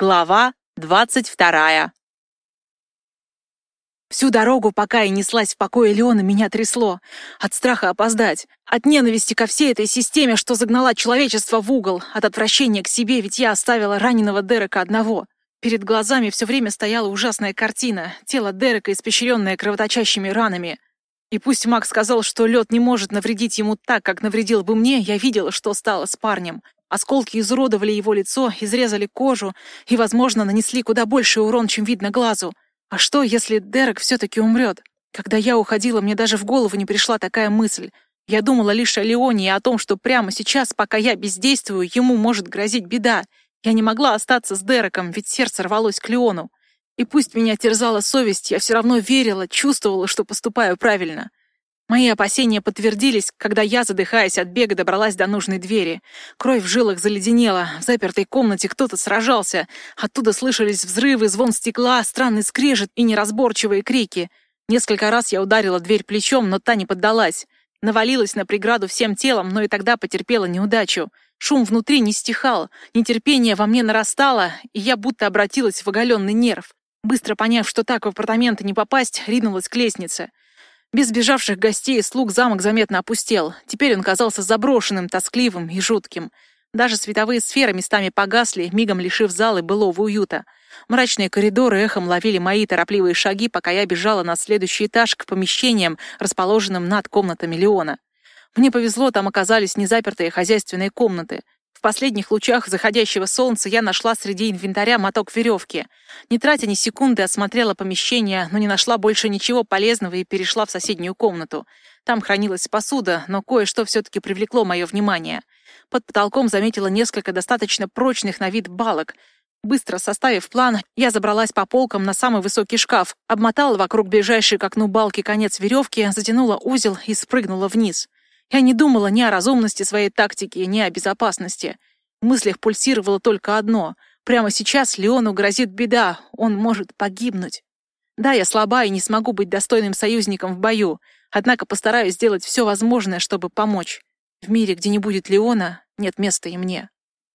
Глава двадцать вторая. Всю дорогу, пока я неслась в покое Леона, меня трясло. От страха опоздать. От ненависти ко всей этой системе, что загнала человечество в угол. От отвращения к себе, ведь я оставила раненого Дерека одного. Перед глазами все время стояла ужасная картина. Тело Дерека, испещренное кровоточащими ранами. И пусть Макс сказал, что лед не может навредить ему так, как навредил бы мне, я видела, что стало с парнем. Осколки изуродовали его лицо, изрезали кожу и, возможно, нанесли куда больший урон, чем видно глазу. А что, если Дерек все-таки умрет? Когда я уходила, мне даже в голову не пришла такая мысль. Я думала лишь о Леоне и о том, что прямо сейчас, пока я бездействую, ему может грозить беда. Я не могла остаться с Дереком, ведь сердце рвалось к Леону. И пусть меня терзала совесть, я все равно верила, чувствовала, что поступаю правильно. Мои опасения подтвердились, когда я, задыхаясь от бега, добралась до нужной двери. Кровь в жилах заледенела, в запертой комнате кто-то сражался. Оттуда слышались взрывы, звон стекла, странный скрежет и неразборчивые крики. Несколько раз я ударила дверь плечом, но та не поддалась. Навалилась на преграду всем телом, но и тогда потерпела неудачу. Шум внутри не стихал, нетерпение во мне нарастало, и я будто обратилась в оголенный нерв. Быстро поняв, что так в апартаменты не попасть, ринулась к лестнице. Без сбежавших гостей и слуг замок заметно опустел. Теперь он казался заброшенным, тоскливым и жутким. Даже световые сферы местами погасли, мигом лишив залы былого уюта. Мрачные коридоры эхом ловили мои торопливые шаги, пока я бежала на следующий этаж к помещениям, расположенным над комнатами Леона. Мне повезло, там оказались незапертые хозяйственные комнаты. В последних лучах заходящего солнца я нашла среди инвентаря моток веревки. Не тратя ни секунды, осмотрела помещение, но не нашла больше ничего полезного и перешла в соседнюю комнату. Там хранилась посуда, но кое-что все-таки привлекло мое внимание. Под потолком заметила несколько достаточно прочных на вид балок. Быстро составив план, я забралась по полкам на самый высокий шкаф, обмотала вокруг ближайшей к окну балки конец веревки, затянула узел и спрыгнула вниз. Я не думала ни о разумности своей тактики, ни о безопасности. В мыслях пульсировало только одно. Прямо сейчас Леону грозит беда, он может погибнуть. Да, я слаба и не смогу быть достойным союзником в бою, однако постараюсь сделать все возможное, чтобы помочь. В мире, где не будет Леона, нет места и мне.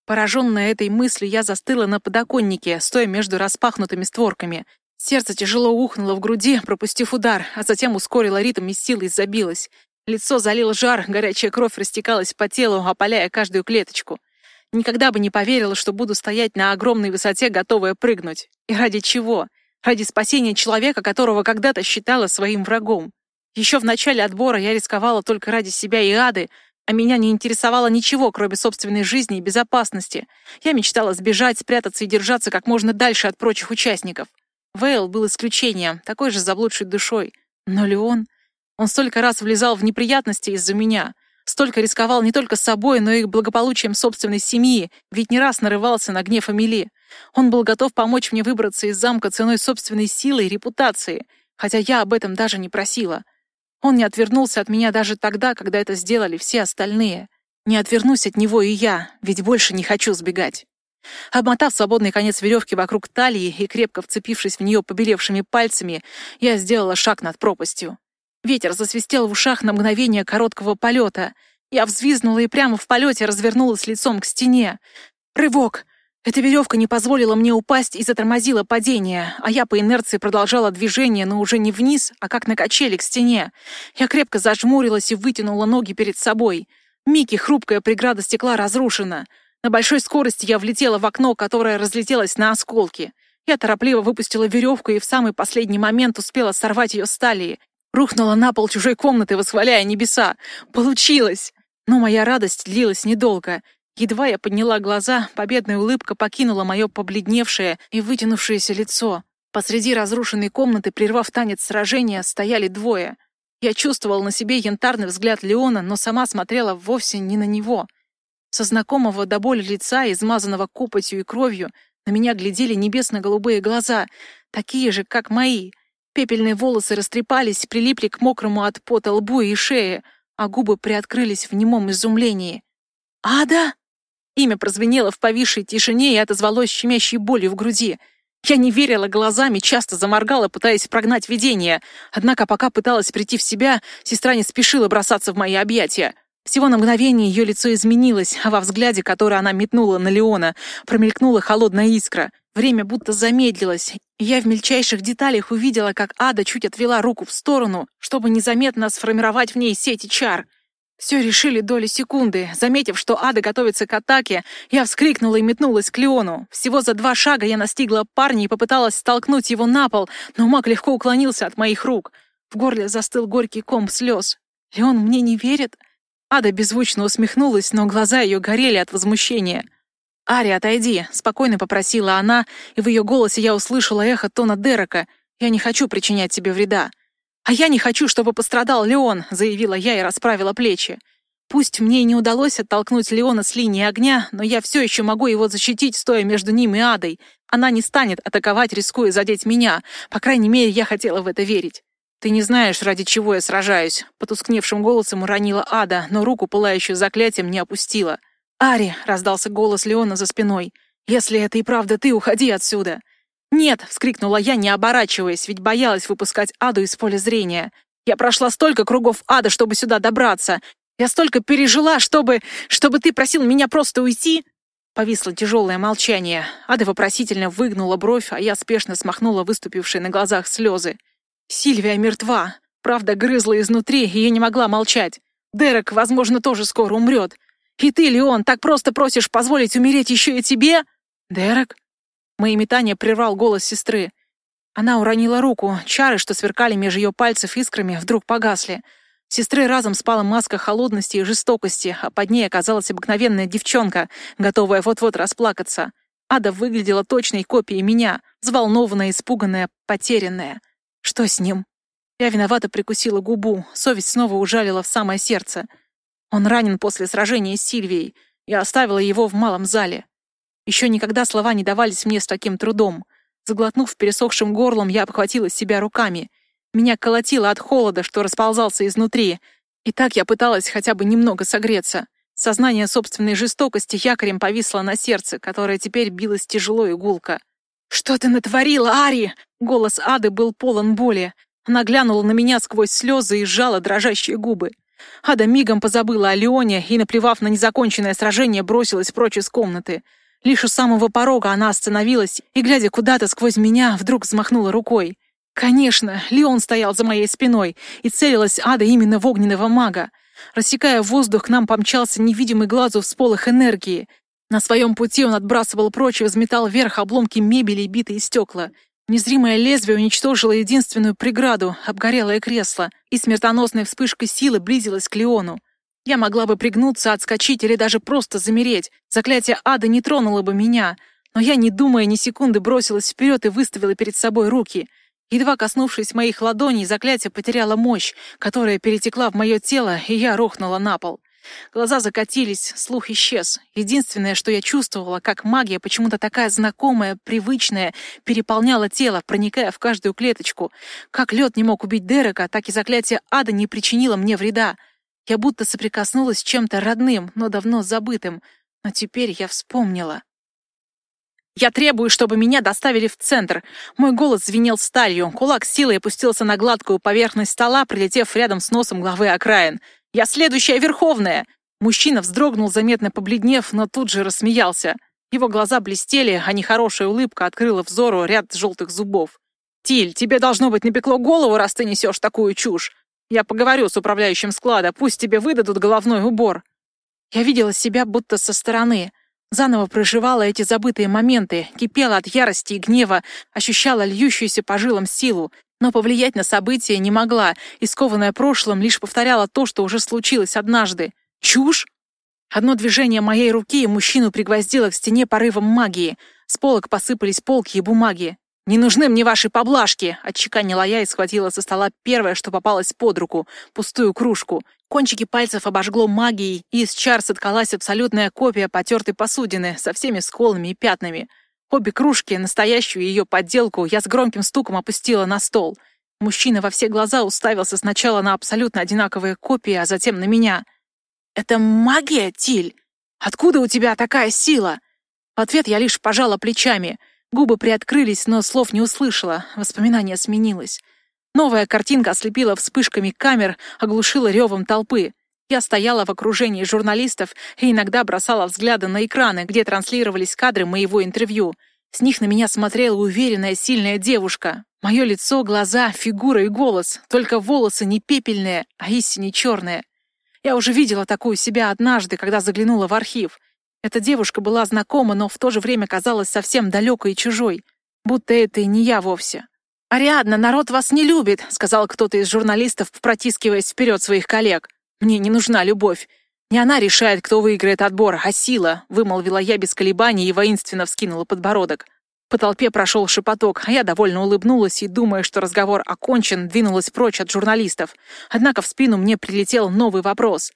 Пораженная этой мыслью, я застыла на подоконнике, стоя между распахнутыми створками. Сердце тяжело ухнуло в груди, пропустив удар, а затем ускорило ритм и силой забилось. Лицо залил жар, горячая кровь растекалась по телу, опаляя каждую клеточку. Никогда бы не поверила, что буду стоять на огромной высоте, готовая прыгнуть. И ради чего? Ради спасения человека, которого когда-то считала своим врагом. Еще в начале отбора я рисковала только ради себя и ады, а меня не интересовало ничего, кроме собственной жизни и безопасности. Я мечтала сбежать, спрятаться и держаться как можно дальше от прочих участников. Вейл был исключением, такой же заблудшей душой. Но Леон... Он столько раз влезал в неприятности из-за меня, столько рисковал не только собой, но и благополучием собственной семьи, ведь не раз нарывался на гнев Амели. Он был готов помочь мне выбраться из замка ценой собственной силы и репутации, хотя я об этом даже не просила. Он не отвернулся от меня даже тогда, когда это сделали все остальные. Не отвернусь от него и я, ведь больше не хочу сбегать. Обмотав свободный конец веревки вокруг талии и крепко вцепившись в нее побелевшими пальцами, я сделала шаг над пропастью. Ветер засвистел в ушах на мгновение короткого полета. Я взвизгнула и прямо в полете развернулась лицом к стене. Рывок! Эта веревка не позволила мне упасть и затормозила падение, а я по инерции продолжала движение, но уже не вниз, а как на качели к стене. Я крепко зажмурилась и вытянула ноги перед собой. Мики, хрупкая преграда стекла разрушена. На большой скорости я влетела в окно, которое разлетелось на осколки. Я торопливо выпустила веревку и в самый последний момент успела сорвать ее с талии. Рухнула на пол чужой комнаты, восхваляя небеса. Получилось! Но моя радость длилась недолго. Едва я подняла глаза, победная улыбка покинула мое побледневшее и вытянувшееся лицо. Посреди разрушенной комнаты, прервав танец сражения, стояли двое. Я чувствовала на себе янтарный взгляд Леона, но сама смотрела вовсе не на него. Со знакомого до боли лица, измазанного копотью и кровью, на меня глядели небесно-голубые глаза, такие же, как мои — Пепельные волосы растрепались, прилипли к мокрому от пота лбу и шее, а губы приоткрылись в немом изумлении. «Ада!» Имя прозвенело в повисшей тишине и отозвалось щемящей болью в груди. Я не верила глазами, часто заморгала, пытаясь прогнать видение. Однако, пока пыталась прийти в себя, сестра не спешила бросаться в мои объятия. Всего на мгновение ее лицо изменилось, а во взгляде, который она метнула на Леона, промелькнула холодная искра. Время будто замедлилось, я в мельчайших деталях увидела, как Ада чуть отвела руку в сторону, чтобы незаметно сформировать в ней сети чар. Все решили доли секунды. Заметив, что Ада готовится к атаке, я вскрикнула и метнулась к Леону. Всего за два шага я настигла парня и попыталась столкнуть его на пол, но маг легко уклонился от моих рук. В горле застыл горький ком слез. Леон мне не верит? Ада беззвучно усмехнулась, но глаза ее горели от возмущения. «Ари, отойди», — спокойно попросила она, и в ее голосе я услышала эхо тона Дерека. «Я не хочу причинять тебе вреда». «А я не хочу, чтобы пострадал Леон», — заявила я и расправила плечи. Пусть мне и не удалось оттолкнуть Леона с линии огня, но я все еще могу его защитить, стоя между ним и Адой. Она не станет атаковать, рискуя задеть меня. По крайней мере, я хотела в это верить. «Ты не знаешь, ради чего я сражаюсь», — потускневшим голосом уронила Ада, но руку, пылающую заклятием, не опустила. «Ари!» — раздался голос Леона за спиной. «Если это и правда ты, уходи отсюда!» «Нет!» — вскрикнула я, не оборачиваясь, ведь боялась выпускать Аду из поля зрения. «Я прошла столько кругов ада, чтобы сюда добраться! Я столько пережила, чтобы... чтобы ты просил меня просто уйти!» Повисло тяжелое молчание. Ада вопросительно выгнула бровь, а я спешно смахнула выступившие на глазах слезы. «Сильвия мертва!» Правда грызла изнутри, и я не могла молчать. Дерек, возможно, тоже скоро умрет. И ты, Леон, так просто просишь позволить умереть еще и тебе? Дерек? Мои метания прервал голос сестры. Она уронила руку. Чары, что сверкали меж ее пальцев искрами, вдруг погасли. Сестры разом спала маска холодности и жестокости, а под ней оказалась обыкновенная девчонка, готовая вот-вот расплакаться. Ада выглядела точной копией меня, взволнованная, испуганная, потерянная. Что с ним? Я виновато прикусила губу, совесть снова ужалила в самое сердце — он ранен после сражения с Сильвией. Я оставила его в малом зале. Еще никогда слова не давались мне с таким трудом. Заглотнув пересохшим горлом, я обхватила себя руками. Меня колотило от холода, что расползался изнутри. И так я пыталась хотя бы немного согреться. Сознание собственной жестокости якорем повисло на сердце, которое теперь билось тяжело и гулко. «Что ты натворила, Ари?» Голос Ады был полон боли. Она глянула на меня сквозь слезы и сжала дрожащие губы. Ада мигом позабыла о Леоне и, наплевав на незаконченное сражение, бросилась прочь из комнаты. Лишь у самого порога она остановилась и, глядя куда-то сквозь меня, вдруг взмахнула рукой. Конечно, Леон стоял за моей спиной, и целилась Ада именно в огненного мага. Рассекая воздух, к нам помчался невидимый глазу всполох энергии. На своем пути он отбрасывал прочь и взметал вверх обломки мебели и битые стекла. Незримое лезвие уничтожило единственную преграду — обгорелое кресло, и смертоносная вспышка силы близилась к Леону. Я могла бы пригнуться, отскочить или даже просто замереть. Заклятие ада не тронуло бы меня. Но я, не думая ни секунды, бросилась вперед и выставила перед собой руки. Едва коснувшись моих ладоней, заклятие потеряло мощь, которая перетекла в мое тело, и я рухнула на пол. Глаза закатились, слух исчез. Единственное, что я чувствовала, как магия, почему-то такая знакомая, привычная, переполняла тело, проникая в каждую клеточку. Как лед не мог убить Дерека, так и заклятие ада не причинило мне вреда. Я будто соприкоснулась с чем-то родным, но давно забытым. Но теперь я вспомнила. «Я требую, чтобы меня доставили в центр!» Мой голос звенел сталью. Кулак силой опустился на гладкую поверхность стола, прилетев рядом с носом главы окраин. Я следующая Верховная!» Мужчина вздрогнул, заметно побледнев, но тут же рассмеялся. Его глаза блестели, а нехорошая улыбка открыла взору ряд желтых зубов. «Тиль, тебе должно быть напекло голову, раз ты несешь такую чушь. Я поговорю с управляющим склада, пусть тебе выдадут головной убор». Я видела себя будто со стороны. Заново проживала эти забытые моменты, кипела от ярости и гнева, ощущала льющуюся по жилам силу, но повлиять на события не могла, и скованная прошлым лишь повторяла то, что уже случилось однажды. Чушь? Одно движение моей руки и мужчину пригвоздило к стене порывом магии. С полок посыпались полки и бумаги. «Не нужны мне ваши поблажки!» — отчеканила я и схватила со стола первое, что попалось под руку — пустую кружку. Кончики пальцев обожгло магией, и из чар соткалась абсолютная копия потертой посудины со всеми сколами и пятнами — Обе кружки, настоящую ее подделку, я с громким стуком опустила на стол. Мужчина во все глаза уставился сначала на абсолютно одинаковые копии, а затем на меня. «Это магия, Тиль? Откуда у тебя такая сила?» В ответ я лишь пожала плечами. Губы приоткрылись, но слов не услышала. Воспоминание сменилось. Новая картинка ослепила вспышками камер, оглушила ревом толпы. Я стояла в окружении журналистов и иногда бросала взгляды на экраны, где транслировались кадры моего интервью. С них на меня смотрела уверенная, сильная девушка. Мое лицо, глаза, фигура и голос. Только волосы не пепельные, а истинно черные. Я уже видела такую себя однажды, когда заглянула в архив. Эта девушка была знакома, но в то же время казалась совсем далекой и чужой. Будто это и не я вовсе. «Ариадна, народ вас не любит», — сказал кто-то из журналистов, протискиваясь вперед своих коллег. «Мне не нужна любовь. Не она решает, кто выиграет отбор, а сила», — вымолвила я без колебаний и воинственно вскинула подбородок. По толпе прошел шепоток, а я довольно улыбнулась и, думая, что разговор окончен, двинулась прочь от журналистов. Однако в спину мне прилетел новый вопрос.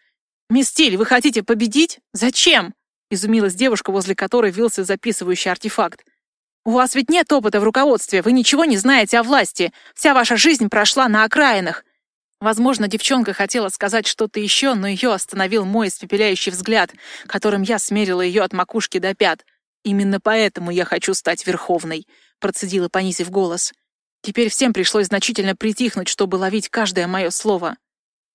«Мисс вы хотите победить? Зачем?» — изумилась девушка, возле которой вился записывающий артефакт. «У вас ведь нет опыта в руководстве, вы ничего не знаете о власти. Вся ваша жизнь прошла на окраинах. Возможно, девчонка хотела сказать что-то еще, но ее остановил мой испепеляющий взгляд, которым я смерила ее от макушки до пят. «Именно поэтому я хочу стать Верховной», — процедила, понизив голос. Теперь всем пришлось значительно притихнуть, чтобы ловить каждое мое слово.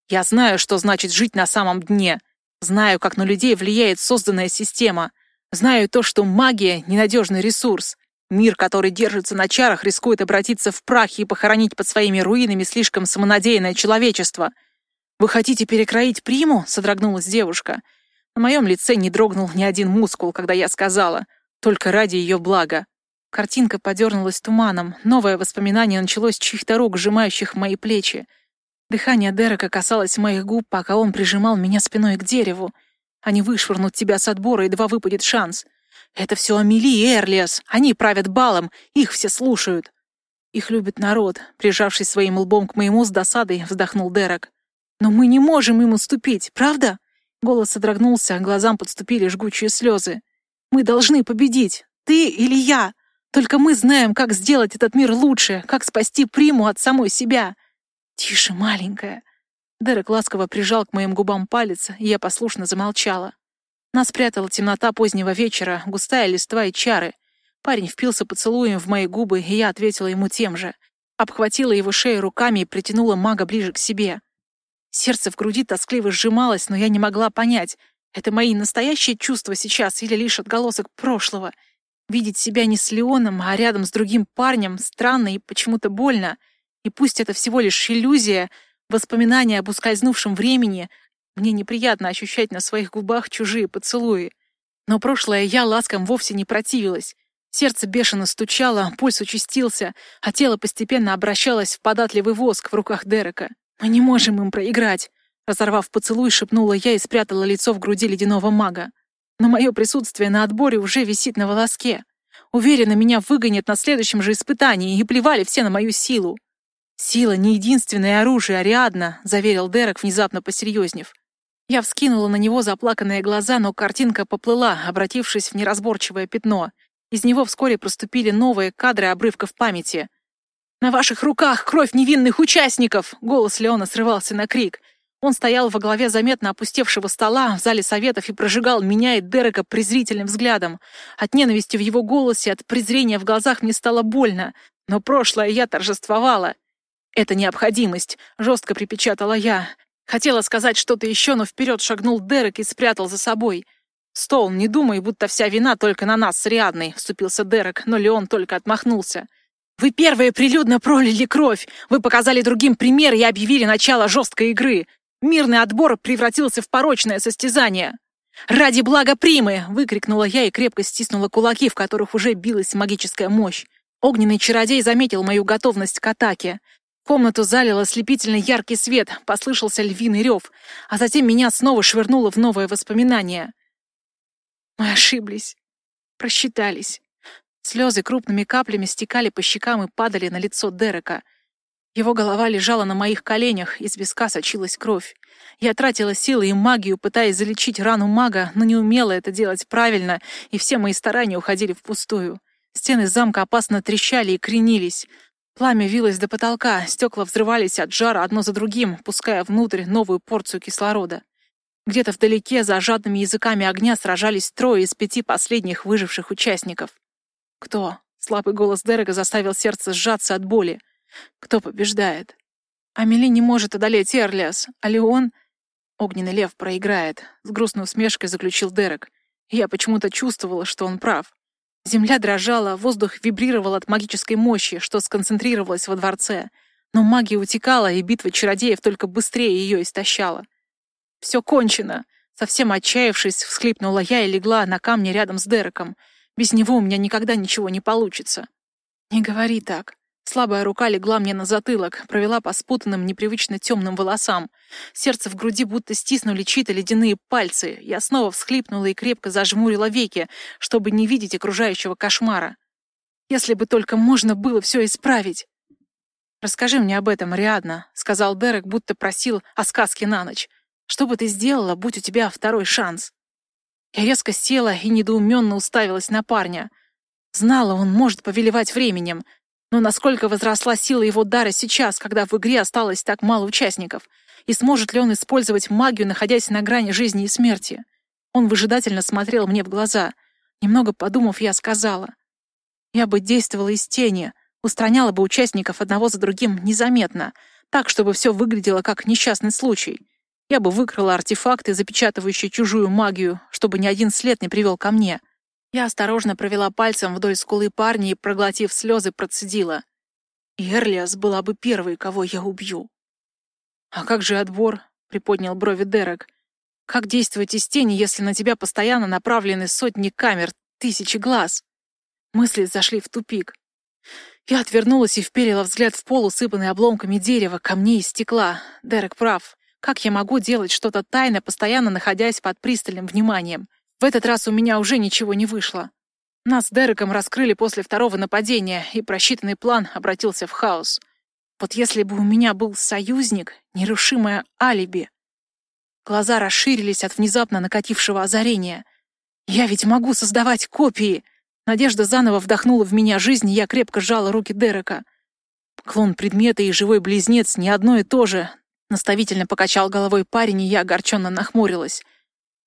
«Я знаю, что значит жить на самом дне. Знаю, как на людей влияет созданная система. Знаю то, что магия — ненадежный ресурс. Мир, который держится на чарах, рискует обратиться в прах и похоронить под своими руинами слишком самонадеянное человечество. «Вы хотите перекроить приму?» — содрогнулась девушка. На моем лице не дрогнул ни один мускул, когда я сказала, только ради ее блага. Картинка подернулась туманом, новое воспоминание началось чьих-то рук, сжимающих мои плечи. Дыхание Дерека касалось моих губ, пока он прижимал меня спиной к дереву. Они вышвырнут тебя с отбора, едва выпадет шанс. Это все Амели и Эрлиас. Они правят балом, их все слушают. Их любит народ. Прижавшись своим лбом к моему с досадой, вздохнул Дерек. Но мы не можем им уступить, правда? Голос содрогнулся, глазам подступили жгучие слезы. Мы должны победить. Ты или я. Только мы знаем, как сделать этот мир лучше, как спасти Приму от самой себя. Тише, маленькая. Дерек ласково прижал к моим губам палец, и я послушно замолчала. Нас спрятала темнота позднего вечера, густая листва и чары. Парень впился поцелуем в мои губы, и я ответила ему тем же. Обхватила его шею руками и притянула мага ближе к себе. Сердце в груди тоскливо сжималось, но я не могла понять, это мои настоящие чувства сейчас или лишь отголосок прошлого. Видеть себя не с Леоном, а рядом с другим парнем странно и почему-то больно. И пусть это всего лишь иллюзия, воспоминание об ускользнувшем времени — мне неприятно ощущать на своих губах чужие поцелуи. Но прошлое я ласкам вовсе не противилась. Сердце бешено стучало, пульс участился, а тело постепенно обращалось в податливый воск в руках Дерека. «Мы не можем им проиграть!» Разорвав поцелуй, шепнула я и спрятала лицо в груди ледяного мага. Но мое присутствие на отборе уже висит на волоске. Уверена, меня выгонят на следующем же испытании, и плевали все на мою силу. «Сила — не единственное оружие, Ариадна», — заверил Дерек, внезапно посерьезнев. Я вскинула на него заплаканные глаза, но картинка поплыла, обратившись в неразборчивое пятно. Из него вскоре проступили новые кадры обрывков памяти. «На ваших руках кровь невинных участников!» Голос Леона срывался на крик. Он стоял во главе заметно опустевшего стола в зале советов и прожигал меня и Дерека презрительным взглядом. От ненависти в его голосе, от презрения в глазах мне стало больно. Но прошлое я торжествовала. «Это необходимость», — жестко припечатала я. Хотела сказать что-то еще, но вперед шагнул Дерек и спрятал за собой. «Стоун, не думай, будто вся вина только на нас с Риадной», — вступился Дерек, но Леон только отмахнулся. «Вы первые прилюдно пролили кровь! Вы показали другим пример и объявили начало жесткой игры! Мирный отбор превратился в порочное состязание!» «Ради блага Примы!» — выкрикнула я и крепко стиснула кулаки, в которых уже билась магическая мощь. Огненный чародей заметил мою готовность к атаке. Комнату залил ослепительно яркий свет, послышался львиный рев, а затем меня снова швырнуло в новое воспоминание. Мы ошиблись, просчитались. Слезы крупными каплями стекали по щекам и падали на лицо Дерека. Его голова лежала на моих коленях, из виска сочилась кровь. Я тратила силы и магию, пытаясь залечить рану мага, но не умела это делать правильно, и все мои старания уходили впустую. Стены замка опасно трещали и кренились. Пламя вилось до потолка, стекла взрывались от жара одно за другим, пуская внутрь новую порцию кислорода. Где-то вдалеке за жадными языками огня сражались трое из пяти последних выживших участников. «Кто?» — слабый голос Дерека заставил сердце сжаться от боли. «Кто побеждает?» «Амели не может одолеть Эрлиас, а Леон...» «Огненный лев проиграет», — с грустной усмешкой заключил Дерек. Я почему-то чувствовала, что он прав. Земля дрожала, воздух вибрировал от магической мощи, что сконцентрировалось во дворце. Но магия утекала, и битва чародеев только быстрее ее истощала. «Все кончено!» Совсем отчаявшись, всхлипнула я и легла на камне рядом с Дереком. Без него у меня никогда ничего не получится. «Не говори так», Слабая рука легла мне на затылок, провела по спутанным, непривычно темным волосам. Сердце в груди будто стиснули чьи-то ледяные пальцы. Я снова всхлипнула и крепко зажмурила веки, чтобы не видеть окружающего кошмара. Если бы только можно было все исправить. «Расскажи мне об этом, Риадна», — сказал Дерек, будто просил о сказке на ночь. «Что бы ты сделала, будь у тебя второй шанс?» Я резко села и недоуменно уставилась на парня. Знала, он может повелевать временем, но насколько возросла сила его дара сейчас, когда в игре осталось так мало участников? И сможет ли он использовать магию, находясь на грани жизни и смерти? Он выжидательно смотрел мне в глаза. Немного подумав, я сказала. Я бы действовала из тени, устраняла бы участников одного за другим незаметно, так, чтобы все выглядело как несчастный случай. Я бы выкрала артефакты, запечатывающие чужую магию, чтобы ни один след не привел ко мне — я осторожно провела пальцем вдоль скулы парня и, проглотив слезы, процедила. «Эрлиас была бы первой, кого я убью». «А как же отбор?» — приподнял брови Дерек. «Как действовать из тени, если на тебя постоянно направлены сотни камер, тысячи глаз?» Мысли зашли в тупик. Я отвернулась и вперила взгляд в пол, усыпанный обломками дерева, камней и стекла. Дерек прав. Как я могу делать что-то тайно, постоянно находясь под пристальным вниманием? В этот раз у меня уже ничего не вышло. Нас с Дереком раскрыли после второго нападения, и просчитанный план обратился в хаос. Вот если бы у меня был союзник, нерушимое алиби. Глаза расширились от внезапно накатившего озарения. Я ведь могу создавать копии. Надежда заново вдохнула в меня жизнь, и я крепко сжала руки Дерека. Клон предмета и живой близнец не одно и то же. Наставительно покачал головой парень, и я огорченно нахмурилась.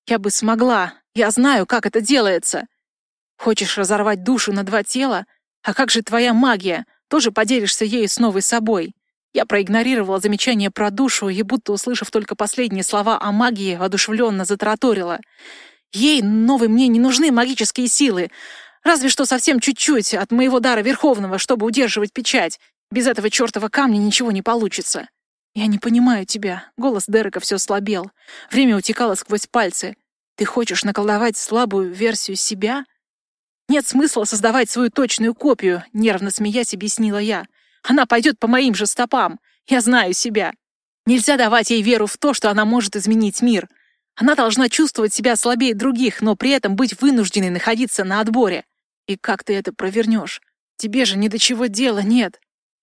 Я бы смогла, я знаю, как это делается. Хочешь разорвать душу на два тела? А как же твоя магия? Тоже поделишься ею с новой собой. Я проигнорировала замечание про душу и, будто услышав только последние слова о магии, воодушевленно затраторила. Ей, новой, мне не нужны магические силы. Разве что совсем чуть-чуть от моего дара Верховного, чтобы удерживать печать. Без этого чертова камня ничего не получится. «Я не понимаю тебя». Голос Дерека все слабел. Время утекало сквозь пальцы. «Ты хочешь наколдовать слабую версию себя?» «Нет смысла создавать свою точную копию», — нервно смеясь объяснила я. «Она пойдет по моим же стопам. Я знаю себя. Нельзя давать ей веру в то, что она может изменить мир. Она должна чувствовать себя слабее других, но при этом быть вынужденной находиться на отборе. И как ты это провернешь? Тебе же ни до чего дела нет,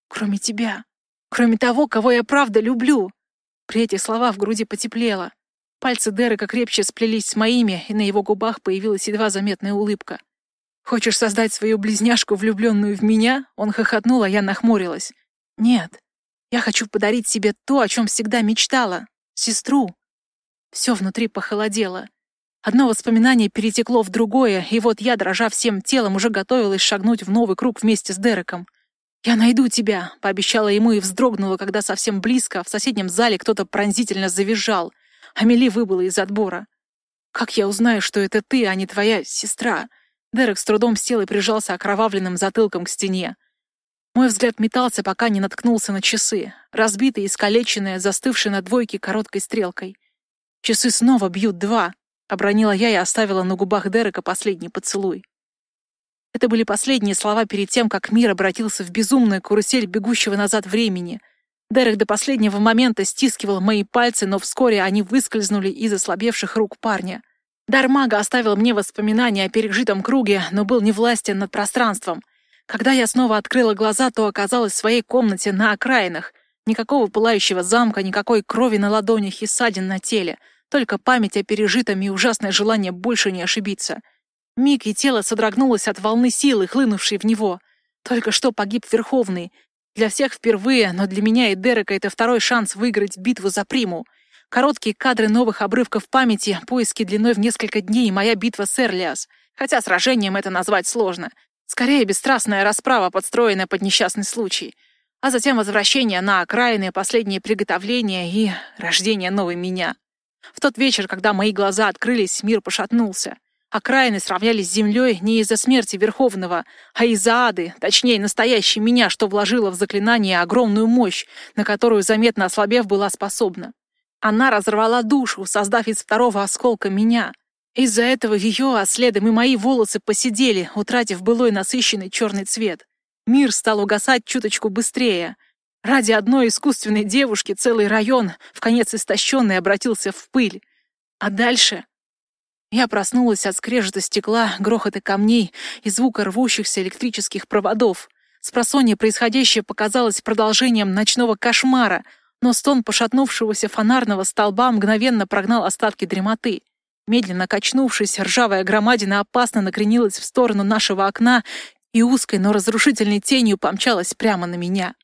кроме тебя». Кроме того, кого я правда люблю. При этих словах в груди потеплело. Пальцы Дерека крепче сплелись с моими, и на его губах появилась едва заметная улыбка. «Хочешь создать свою близняшку, влюбленную в меня?» Он хохотнул, а я нахмурилась. «Нет, я хочу подарить себе то, о чем всегда мечтала. Сестру». Все внутри похолодело. Одно воспоминание перетекло в другое, и вот я, дрожа всем телом, уже готовилась шагнуть в новый круг вместе с Дереком. «Я найду тебя», — пообещала ему и вздрогнула, когда совсем близко в соседнем зале кто-то пронзительно завизжал. Амели выбыла из отбора. «Как я узнаю, что это ты, а не твоя сестра?» Дерек с трудом сел и прижался окровавленным затылком к стене. Мой взгляд метался, пока не наткнулся на часы, разбитые, искалеченные, застывшие на двойке короткой стрелкой. «Часы снова бьют два», — обронила я и оставила на губах Дерека последний поцелуй. Это были последние слова перед тем, как мир обратился в безумную карусель бегущего назад времени. Дерек до последнего момента стискивал мои пальцы, но вскоре они выскользнули из ослабевших рук парня. Дар мага оставил мне воспоминания о пережитом круге, но был невластен над пространством. Когда я снова открыла глаза, то оказалась в своей комнате на окраинах. Никакого пылающего замка, никакой крови на ладонях и ссадин на теле. Только память о пережитом и ужасное желание больше не ошибиться — Миг и тело содрогнулось от волны силы, хлынувшей в него. Только что погиб Верховный. Для всех впервые, но для меня и Дерека это второй шанс выиграть битву за приму. Короткие кадры новых обрывков памяти, поиски длиной в несколько дней и моя битва с Эрлиас. Хотя сражением это назвать сложно. Скорее, бесстрастная расправа, подстроенная под несчастный случай. А затем возвращение на окраины, последние приготовления и рождение новой меня. В тот вечер, когда мои глаза открылись, мир пошатнулся. Окраины сравнялись с землей не из-за смерти Верховного, а из-за ады, точнее, настоящей меня, что вложила в заклинание огромную мощь, на которую, заметно ослабев, была способна. Она разорвала душу, создав из второго осколка меня. Из-за этого ее, а следом и мои волосы посидели, утратив былой насыщенный черный цвет. Мир стал угасать чуточку быстрее. Ради одной искусственной девушки целый район, в конец истощенный, обратился в пыль. А дальше... Я проснулась от скрежета стекла, грохота камней и звука рвущихся электрических проводов. Спросонья происходящее показалось продолжением ночного кошмара, но стон пошатнувшегося фонарного столба мгновенно прогнал остатки дремоты. Медленно качнувшись, ржавая громадина опасно накренилась в сторону нашего окна и узкой, но разрушительной тенью помчалась прямо на меня.